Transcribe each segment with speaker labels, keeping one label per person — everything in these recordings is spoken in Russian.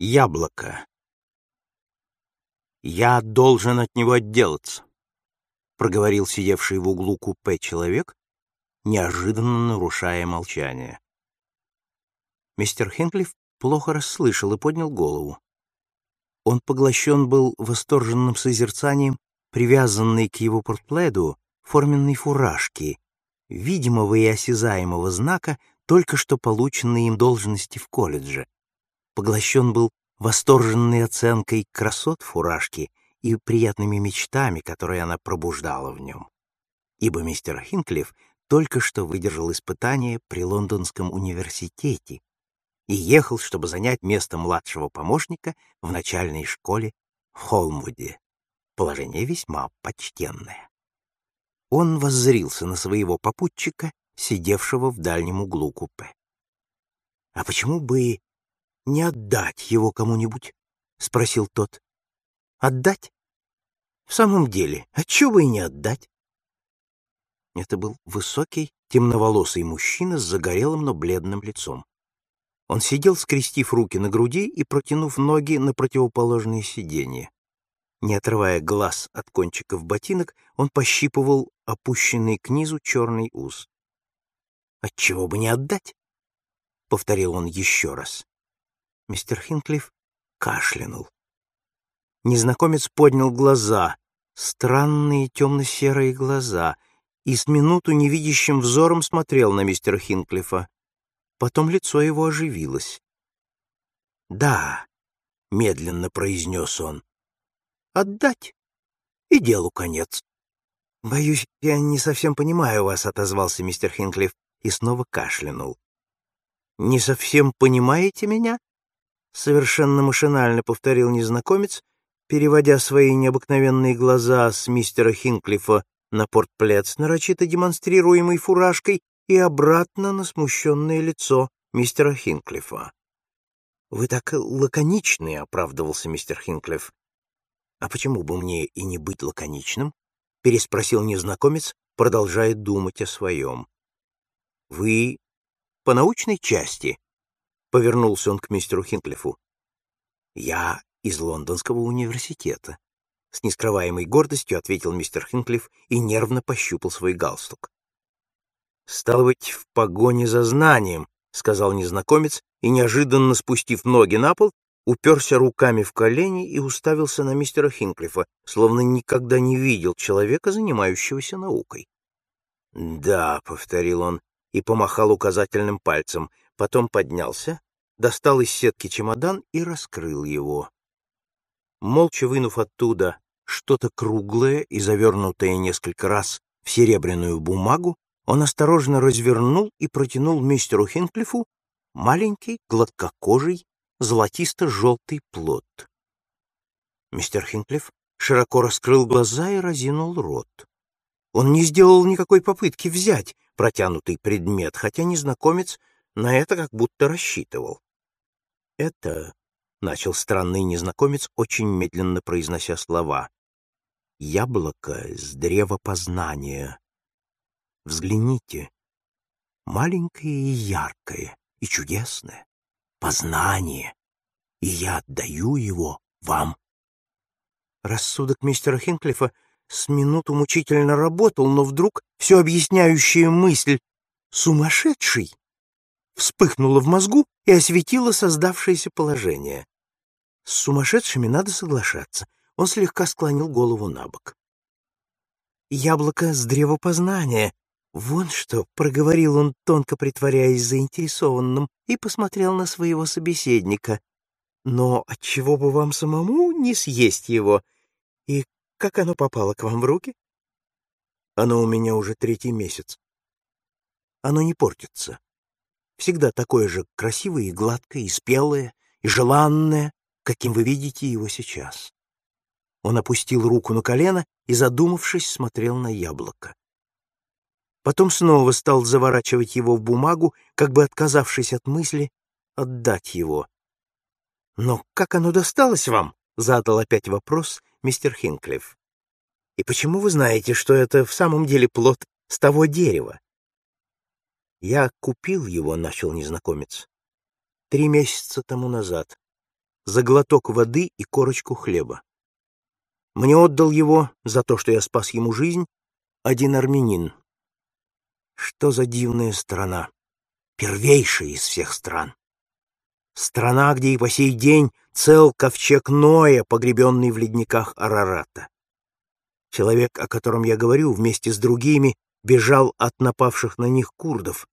Speaker 1: Яблоко. «Я должен от него отделаться», — проговорил сидевший в углу купе человек, неожиданно нарушая молчание. Мистер Хинклифф плохо расслышал и поднял голову. Он поглощен был восторженным созерцанием привязанной к его портпледу форменной фуражки, видимого и осязаемого знака только что полученной им должности в колледже поглощен был восторженной оценкой красот фуражки и приятными мечтами, которые она пробуждала в нем. Ибо мистер Хинклифф только что выдержал испытание при Лондонском университете и ехал, чтобы занять место младшего помощника в начальной школе в Холмвуде. Положение весьма почтенное. Он воззрился на своего попутчика, сидевшего в дальнем углу купе. А почему бы не отдать его кому-нибудь? — спросил тот. — Отдать? В самом деле, отчего бы и не отдать? Это был высокий, темноволосый мужчина с загорелым, но бледным лицом. Он сидел, скрестив руки на груди и протянув ноги на противоположные сиденья. Не отрывая глаз от кончиков ботинок, он пощипывал опущенный к низу черный ус. «Отчего бы не отдать?» — повторил он еще раз. Мистер Хинклифф кашлянул. Незнакомец поднял глаза, странные темно-серые глаза, и с минуту невидящим взором смотрел на мистера Хинклифа. Потом лицо его оживилось. «Да», — медленно произнес он, — «отдать, и делу конец». «Боюсь, я не совсем понимаю вас», — отозвался мистер Хинклифф и снова кашлянул. «Не совсем понимаете меня?» Совершенно машинально повторил незнакомец, переводя свои необыкновенные глаза с мистера Хинклифа на портплет с нарочито демонстрируемой фуражкой и обратно на смущенное лицо мистера Хинклифа. «Вы так лаконичны», — оправдывался мистер Хинклиф. «А почему бы мне и не быть лаконичным?» — переспросил незнакомец, продолжая думать о своем. «Вы по научной части?» — повернулся он к мистеру Хинклифу. «Я из Лондонского университета», — с нескрываемой гордостью ответил мистер Хинклиф и нервно пощупал свой галстук. «Стало быть, в погоне за знанием», — сказал незнакомец, и, неожиданно спустив ноги на пол, уперся руками в колени и уставился на мистера Хинклифа, словно никогда не видел человека, занимающегося наукой. «Да», — повторил он и помахал указательным пальцем, Потом поднялся, достал из сетки чемодан и раскрыл его. Молча вынув оттуда что-то круглое и завернутое несколько раз в серебряную бумагу, он осторожно развернул и протянул мистеру Хинклифу маленький, гладкокожий, золотисто-желтый плод. Мистер Хинклиф широко раскрыл глаза и разинул рот. Он не сделал никакой попытки взять протянутый предмет, хотя незнакомец на это как будто рассчитывал. «Это...» — начал странный незнакомец, очень медленно произнося слова. «Яблоко с древа познания. Взгляните. Маленькое и яркое, и чудесное. Познание. И я отдаю его вам». Рассудок мистера Хинклифа с минуту мучительно работал, но вдруг все объясняющая мысль «сумасшедший» вспыхнуло в мозгу и осветило создавшееся положение. С сумасшедшими надо соглашаться. Он слегка склонил голову на бок. «Яблоко с древопознания. Вон что!» — проговорил он, тонко притворяясь заинтересованным, и посмотрел на своего собеседника. «Но отчего бы вам самому не съесть его? И как оно попало к вам в руки?» «Оно у меня уже третий месяц. Оно не портится всегда такое же красивое и гладкое, и спелое, и желанное, каким вы видите его сейчас. Он опустил руку на колено и, задумавшись, смотрел на яблоко. Потом снова стал заворачивать его в бумагу, как бы отказавшись от мысли отдать его. «Но как оно досталось вам?» — задал опять вопрос мистер Хинклифф. «И почему вы знаете, что это в самом деле плод с того дерева?» «Я купил его», — начал незнакомец, — «три месяца тому назад, за глоток воды и корочку хлеба. Мне отдал его за то, что я спас ему жизнь, один армянин. Что за дивная страна, первейшая из всех стран. Страна, где и по сей день цел ковчег Ноя, погребенный в ледниках Арарата. Человек, о котором я говорю, вместе с другими бежал от напавших на них курдов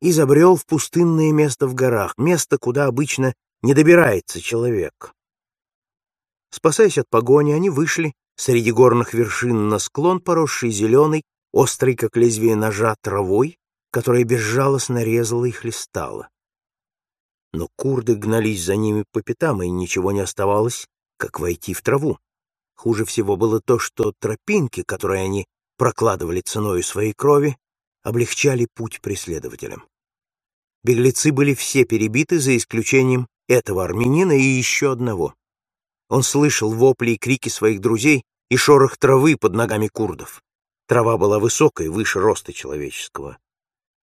Speaker 1: и забрел в пустынное место в горах, место, куда обычно не добирается человек. Спасаясь от погони, они вышли среди горных вершин на склон, поросший зеленой, острый, как лезвие ножа, травой, которая безжалостно резала и хлестала. Но курды гнались за ними по пятам, и ничего не оставалось, как войти в траву. Хуже всего было то, что тропинки, которые они прокладывали ценою своей крови, облегчали путь преследователям. Беглецы были все перебиты, за исключением этого армянина и еще одного. Он слышал вопли и крики своих друзей и шорох травы под ногами курдов. Трава была высокой, выше роста человеческого.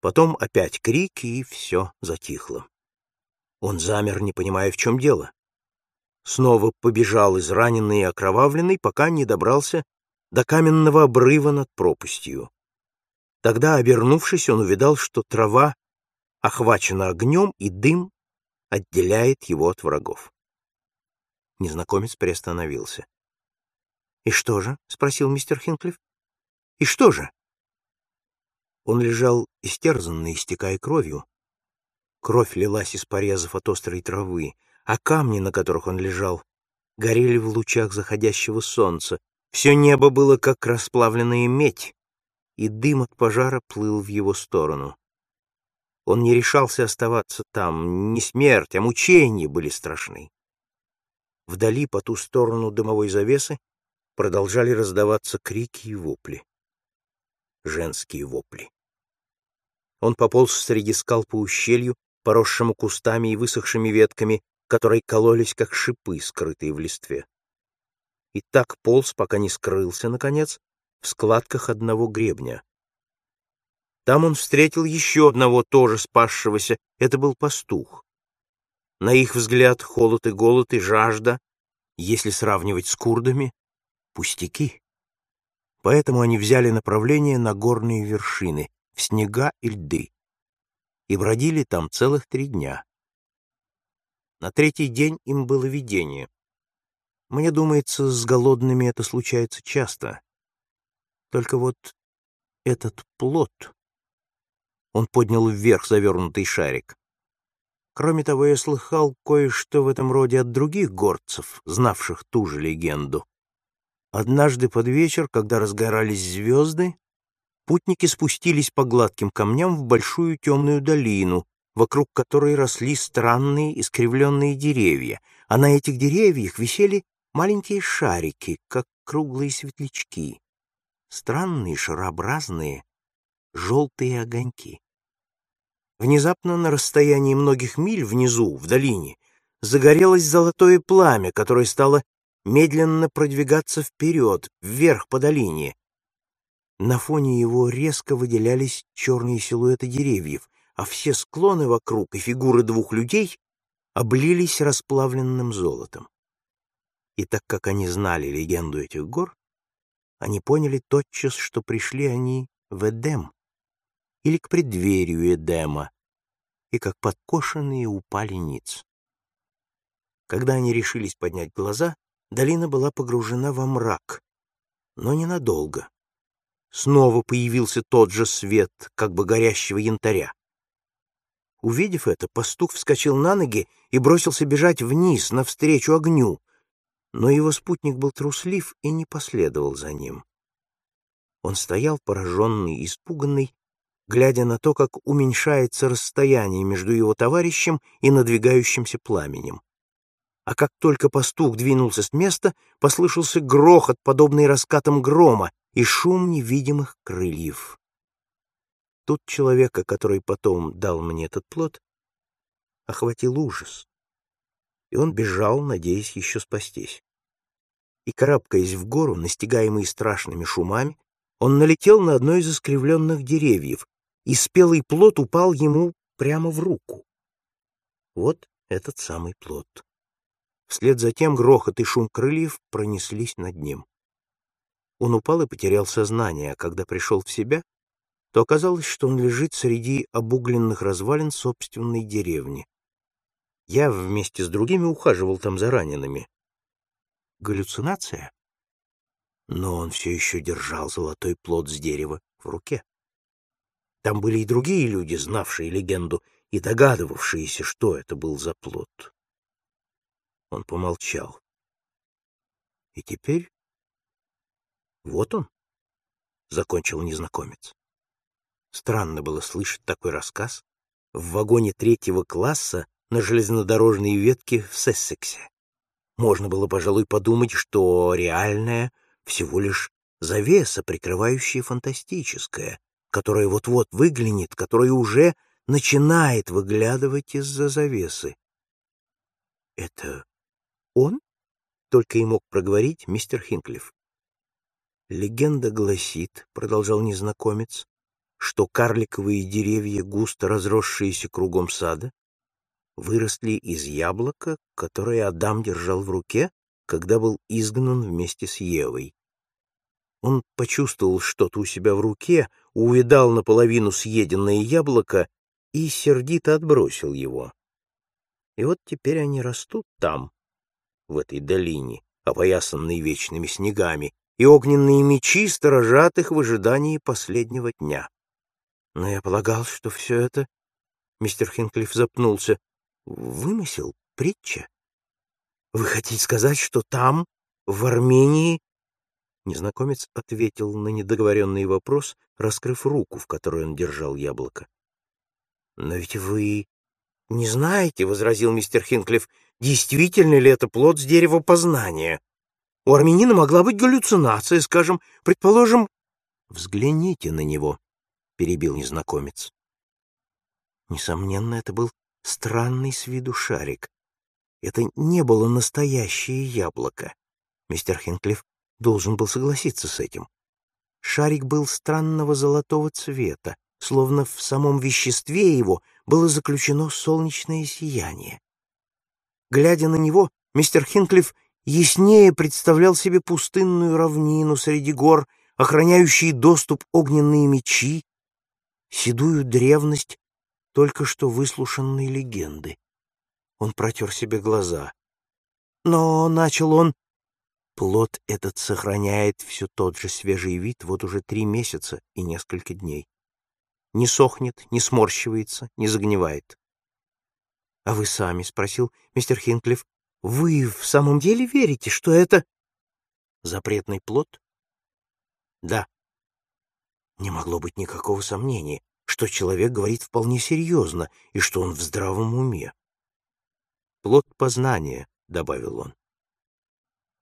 Speaker 1: Потом опять крики, и все затихло. Он замер, не понимая, в чем дело. Снова побежал израненный и окровавленный, пока не добрался до каменного обрыва над пропастью. Тогда, обернувшись, он увидал, что трава охвачена огнем, и дым отделяет его от врагов. Незнакомец приостановился. — И что же? — спросил мистер Хинклифф. — И что же? Он лежал истерзанный, истекая кровью, Кровь лилась из порезов от острой травы, а камни, на которых он лежал, горели в лучах заходящего солнца. Все небо было как расплавленная медь, и дым от пожара плыл в его сторону. Он не решался оставаться там, не смерть, а мучения были страшны. Вдали, по ту сторону дымовой завесы, продолжали раздаваться крики и вопли. Женские вопли. Он пополз среди скал по ущелью, поросшему кустами и высохшими ветками, которые кололись, как шипы, скрытые в листве. И так полз, пока не скрылся, наконец, в складках одного гребня. Там он встретил еще одного тоже спасшегося. Это был пастух. На их взгляд, холод и голод и жажда, если сравнивать с курдами, пустяки. Поэтому они взяли направление на горные вершины, в снега и льды и бродили там целых три дня. На третий день им было видение. Мне думается, с голодными это случается часто. Только вот этот плод... Он поднял вверх завернутый шарик. Кроме того, я слыхал кое-что в этом роде от других горцев, знавших ту же легенду. Однажды под вечер, когда разгорались звезды, Путники спустились по гладким камням в большую темную долину, вокруг которой росли странные искривленные деревья, а на этих деревьях висели маленькие шарики, как круглые светлячки, странные шарообразные желтые огоньки. Внезапно на расстоянии многих миль внизу, в долине, загорелось золотое пламя, которое стало медленно продвигаться вперед, вверх по долине, на фоне его резко выделялись черные силуэты деревьев, а все склоны вокруг и фигуры двух людей облились расплавленным золотом. И так как они знали легенду этих гор, они поняли тотчас, что пришли они в Эдем или к преддверию Эдема, и как подкошенные упали ниц. Когда они решились поднять глаза, долина была погружена во мрак, но ненадолго. Снова появился тот же свет, как бы горящего янтаря. Увидев это, пастух вскочил на ноги и бросился бежать вниз, навстречу огню, но его спутник был труслив и не последовал за ним. Он стоял пораженный, и испуганный, глядя на то, как уменьшается расстояние между его товарищем и надвигающимся пламенем. А как только пастух двинулся с места, послышался грохот, подобный раскатам грома, и шум невидимых крыльев. Тут человека, который потом дал мне этот плод, охватил ужас, и он бежал, надеясь еще спастись. И, карабкаясь в гору, настигаемый страшными шумами, он налетел на одно из искривленных деревьев, и спелый плод упал ему прямо в руку. Вот этот самый плод. Вслед за тем грохот и шум крыльев пронеслись над ним. Он упал и потерял сознание, а когда пришел в себя, то оказалось, что он лежит среди обугленных развалин собственной деревни. Я вместе с другими ухаживал там за ранеными. Галлюцинация? Но он все еще держал золотой плод с дерева в руке. Там были и другие люди, знавшие легенду и догадывавшиеся, что это был за плод. Он помолчал. И теперь... Вот он, — закончил незнакомец. Странно было слышать такой рассказ в вагоне третьего класса на железнодорожной ветке в Сессексе. Можно было, пожалуй, подумать, что реальное всего лишь завеса, прикрывающая фантастическое, которое вот-вот выглянет, которое уже начинает выглядывать из-за завесы. Это он только и мог проговорить мистер Хинклифф. Легенда гласит, продолжал незнакомец, что карликовые деревья, густо разросшиеся кругом сада, выросли из яблока, которое Адам держал в руке, когда был изгнан вместе с Евой. Он почувствовал что-то у себя в руке, увидал наполовину съеденное яблоко и сердито отбросил его. И вот теперь они растут там, в этой долине, опоясанной вечными снегами, и огненные мечи сторожат их в ожидании последнего дня. Но я полагал, что все это... Мистер Хинклифф запнулся. Вымысел? Притча? Вы хотите сказать, что там, в Армении... Незнакомец ответил на недоговоренный вопрос, раскрыв руку, в которой он держал яблоко. «Но ведь вы не знаете, — возразил мистер Хинклифф, — действительно ли это плод с дерева познания. У армянина могла быть галлюцинация, скажем, предположим... — Взгляните на него, — перебил незнакомец. Несомненно, это был странный с виду шарик. Это не было настоящее яблоко. Мистер Хинклифф должен был согласиться с этим. Шарик был странного золотого цвета, словно в самом веществе его было заключено солнечное сияние. Глядя на него, мистер Хинклифф яснее представлял себе пустынную равнину среди гор, охраняющие доступ огненные мечи, седую древность только что выслушанной легенды. Он протер себе глаза. Но, — начал он, — плод этот сохраняет все тот же свежий вид вот уже три месяца и несколько дней не сохнет, не сморщивается, не загнивает. — А вы сами, — спросил мистер Хинклифф, — вы в самом деле верите, что это... Запретный плод? Да. Не могло быть никакого сомнения, что человек говорит вполне серьезно и что он в здравом уме. Плод познания, — добавил он.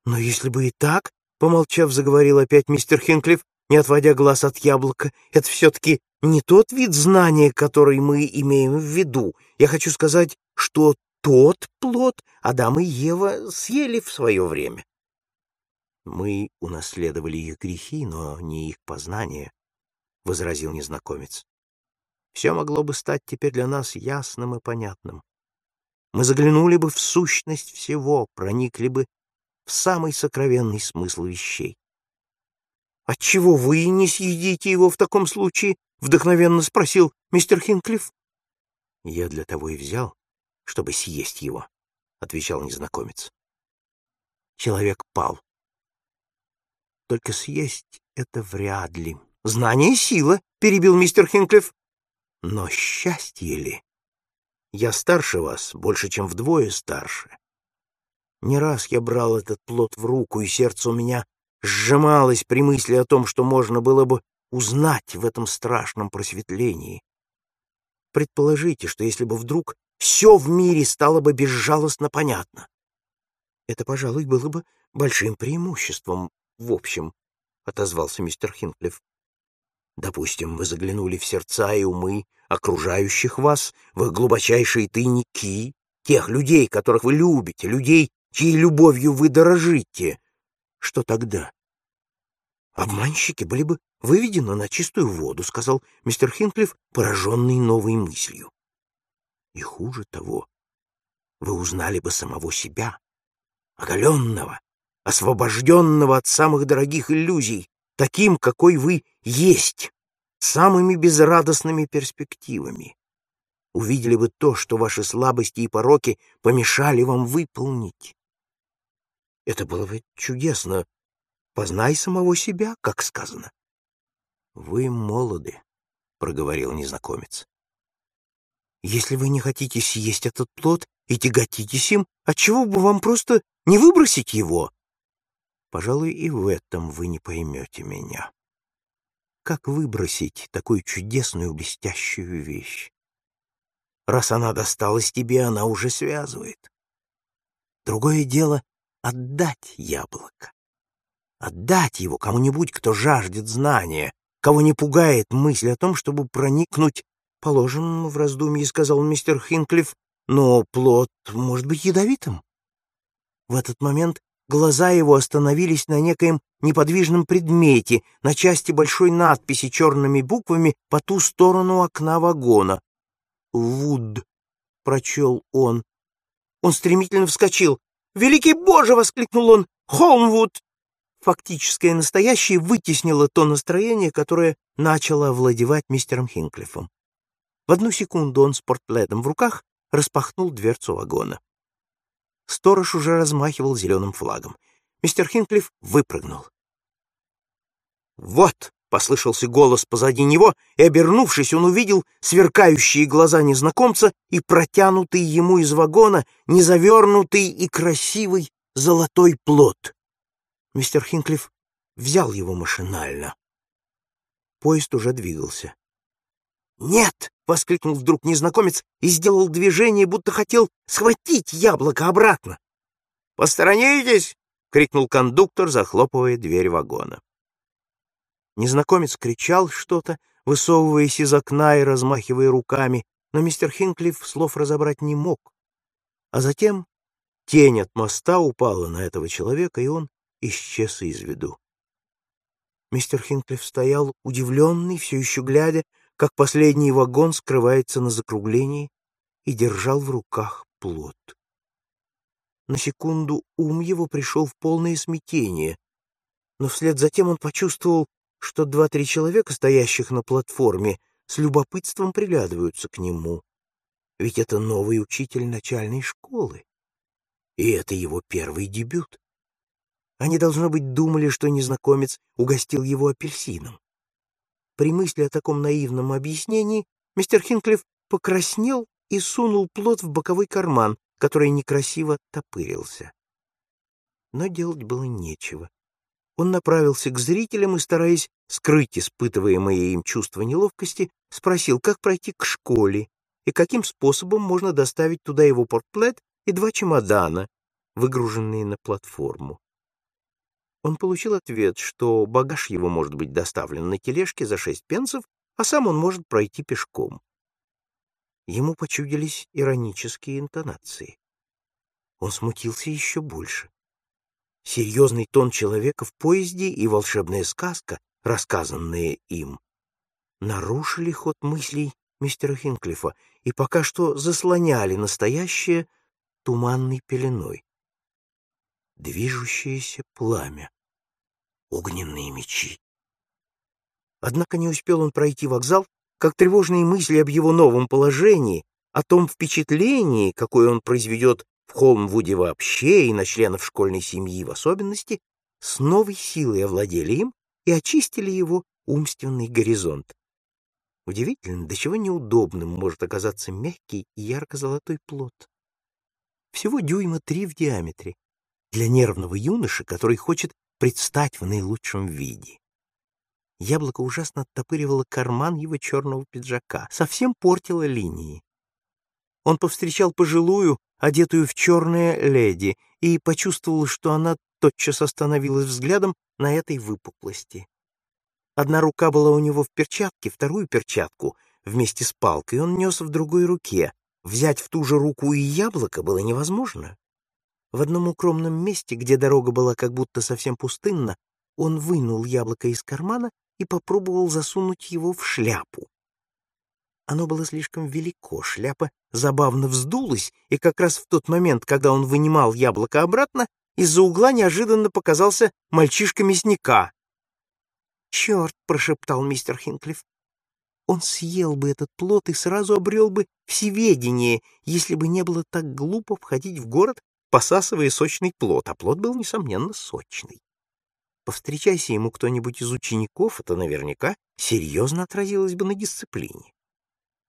Speaker 1: Но если бы и так, — помолчав, заговорил опять мистер Хинклифф, не отводя глаз от яблока, это все-таки не тот вид знания, который мы имеем в виду. Я хочу сказать, что тот плод Адам и Ева съели в свое время. Мы унаследовали их грехи, но не их познание, — возразил незнакомец. Все могло бы стать теперь для нас ясным и понятным. Мы заглянули бы в сущность всего, проникли бы в самый сокровенный смысл вещей. «Отчего вы не съедите его в таком случае?» — вдохновенно спросил мистер Хинклифф. «Я для того и взял, чтобы съесть его», — отвечал незнакомец. Человек пал. Только съесть это вряд ли. «Знание — сила», — перебил мистер Хинклифф. «Но счастье ли? Я старше вас, больше, чем вдвое старше. Не раз я брал этот плод в руку, и сердце у меня сжималось при мысли о том, что можно было бы узнать в этом страшном просветлении. Предположите, что если бы вдруг все в мире стало бы безжалостно понятно. Это, пожалуй, было бы большим преимуществом в общем, — отозвался мистер Хинклифф. Допустим, вы заглянули в сердца и умы окружающих вас, в их глубочайшие тайники, тех людей, которых вы любите, людей, чьей любовью вы дорожите. Что тогда? Обманщики были бы выведены на чистую воду, сказал мистер Хинклифф, пораженный новой мыслью. И хуже того, вы узнали бы самого себя, оголенного, освобожденного от самых дорогих иллюзий, таким, какой вы есть, самыми безрадостными перспективами. Увидели бы то, что ваши слабости и пороки помешали вам выполнить. Это было бы чудесно. Познай самого себя, как сказано. — Вы молоды, — проговорил незнакомец. Если вы не хотите съесть этот плод и тяготитесь им, отчего бы вам просто не выбросить его? Пожалуй, и в этом вы не поймете меня. Как выбросить такую чудесную блестящую вещь? Раз она досталась тебе, она уже связывает. Другое дело — отдать яблоко. Отдать его кому-нибудь, кто жаждет знания, кого не пугает мысль о том, чтобы проникнуть «Положим, в раздумье», — сказал мистер Хинклифф, «но плод может быть ядовитым». В этот момент глаза его остановились на некоем неподвижном предмете, на части большой надписи черными буквами по ту сторону окна вагона. «Вуд», — прочел он. Он стремительно вскочил. «Великий Боже!» — воскликнул он. «Холмвуд!» Фактическое настоящее вытеснило то настроение, которое начало овладевать мистером Хинклиффом. В одну секунду он с портпледом в руках распахнул дверцу вагона. Сторож уже размахивал зеленым флагом. Мистер Хинклифф выпрыгнул. «Вот!» — послышался голос позади него, и, обернувшись, он увидел сверкающие глаза незнакомца и протянутый ему из вагона незавернутый и красивый золотой плод. Мистер Хинклифф взял его машинально. Поезд уже двигался. «Нет!» — воскликнул вдруг незнакомец и сделал движение, будто хотел схватить яблоко обратно. «Посторонитесь!» — крикнул кондуктор, захлопывая дверь вагона. Незнакомец кричал что-то, высовываясь из окна и размахивая руками, но мистер Хинклифф слов разобрать не мог. А затем тень от моста упала на этого человека, и он исчез из виду. Мистер Хинклифф стоял удивленный, все еще глядя как последний вагон скрывается на закруглении, и держал в руках плод. На секунду ум его пришел в полное смятение, но вслед за тем он почувствовал, что два-три человека, стоящих на платформе, с любопытством приглядываются к нему. Ведь это новый учитель начальной школы, и это его первый дебют. Они, должно быть, думали, что незнакомец угостил его апельсином. При мысли о таком наивном объяснении мистер Хинклифф покраснел и сунул плод в боковой карман, который некрасиво топырился. Но делать было нечего. Он направился к зрителям и, стараясь скрыть испытываемое им чувство неловкости, спросил, как пройти к школе и каким способом можно доставить туда его портплет и два чемодана, выгруженные на платформу. Он получил ответ, что багаж его может быть доставлен на тележке за шесть пенсов, а сам он может пройти пешком. Ему почудились иронические интонации. Он смутился еще больше. Серьезный тон человека в поезде и волшебная сказка, рассказанные им, нарушили ход мыслей мистера Хинклифа и пока что заслоняли настоящее туманной пеленой движущееся пламя, огненные мечи. Однако не успел он пройти вокзал, как тревожные мысли об его новом положении, о том впечатлении, какое он произведет в Холмвуде вообще и на членов школьной семьи в особенности, с новой силой овладели им и очистили его умственный горизонт. Удивительно, до чего неудобным может оказаться мягкий и ярко-золотой плод. Всего дюйма три в диаметре, для нервного юноши, который хочет предстать в наилучшем виде. Яблоко ужасно оттопыривало карман его черного пиджака, совсем портило линии. Он повстречал пожилую, одетую в черное леди, и почувствовал, что она тотчас остановилась взглядом на этой выпуклости. Одна рука была у него в перчатке, вторую перчатку вместе с палкой он нес в другой руке. Взять в ту же руку и яблоко было невозможно. В одном укромном месте, где дорога была как будто совсем пустынна, он вынул яблоко из кармана и попробовал засунуть его в шляпу. Оно было слишком велико, шляпа забавно вздулась, и как раз в тот момент, когда он вынимал яблоко обратно, из-за угла неожиданно показался мальчишка мясника. «Черт!» — прошептал мистер Хинклифф. Он съел бы этот плод и сразу обрел бы всеведение, если бы не было так глупо входить в город, посасывая сочный плод, а плод был, несомненно, сочный. Повстречайся ему кто-нибудь из учеников, это наверняка серьезно отразилось бы на дисциплине.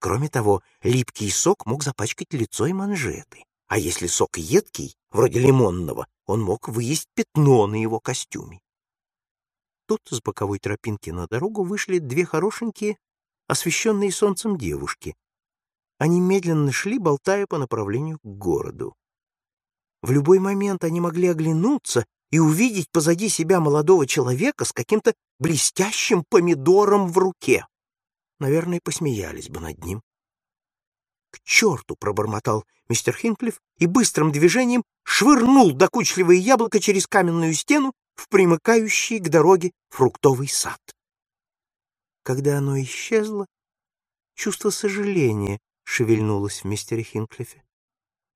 Speaker 1: Кроме того, липкий сок мог запачкать лицо и манжеты, а если сок едкий, вроде лимонного, он мог выесть пятно на его костюме. Тут с боковой тропинки на дорогу вышли две хорошенькие, освещенные солнцем девушки. Они медленно шли, болтая по направлению к городу. В любой момент они могли оглянуться и увидеть позади себя молодого человека с каким-то блестящим помидором в руке. Наверное, посмеялись бы над ним. «К черту!» — пробормотал мистер Хинклифф и быстрым движением швырнул докучливое яблоко через каменную стену в примыкающий к дороге фруктовый сад. Когда оно исчезло, чувство сожаления шевельнулось в мистере Хинклифе.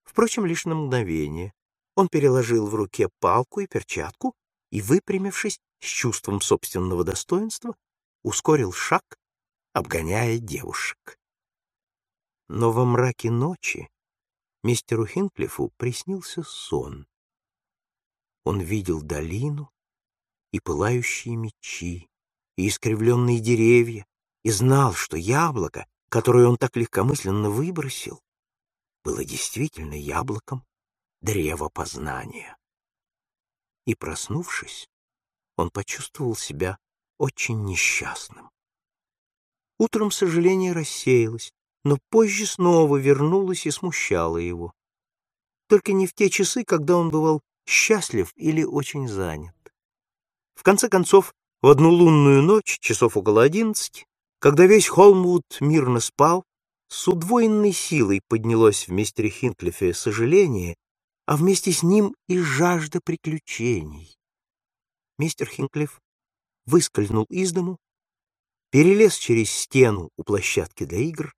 Speaker 1: Впрочем, лишь на мгновение. Он переложил в руке палку и перчатку и, выпрямившись с чувством собственного достоинства, ускорил шаг, обгоняя девушек. Но во мраке ночи мистеру Хинклифу приснился сон. Он видел долину и пылающие мечи, и искривленные деревья, и знал, что яблоко, которое он так легкомысленно выбросил, было действительно яблоком древо познания. И, проснувшись, он почувствовал себя очень несчастным. Утром сожаление рассеялось, но позже снова вернулось и смущало его. Только не в те часы, когда он бывал счастлив или очень занят. В конце концов, в одну лунную ночь, часов около одиннадцати, когда весь Холмвуд мирно спал, с удвоенной силой поднялось в мистере Хинклифе сожаление а вместе с ним и жажда приключений. Мистер Хинклифф выскользнул из дому, перелез через стену у площадки для игр,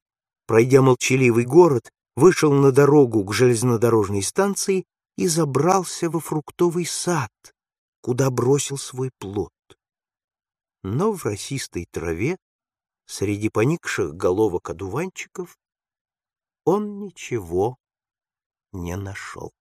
Speaker 1: пройдя молчаливый город, вышел на дорогу к железнодорожной станции и забрался во фруктовый сад, куда бросил свой плод. Но в росистой траве, среди поникших головок одуванчиков, он ничего не нашел.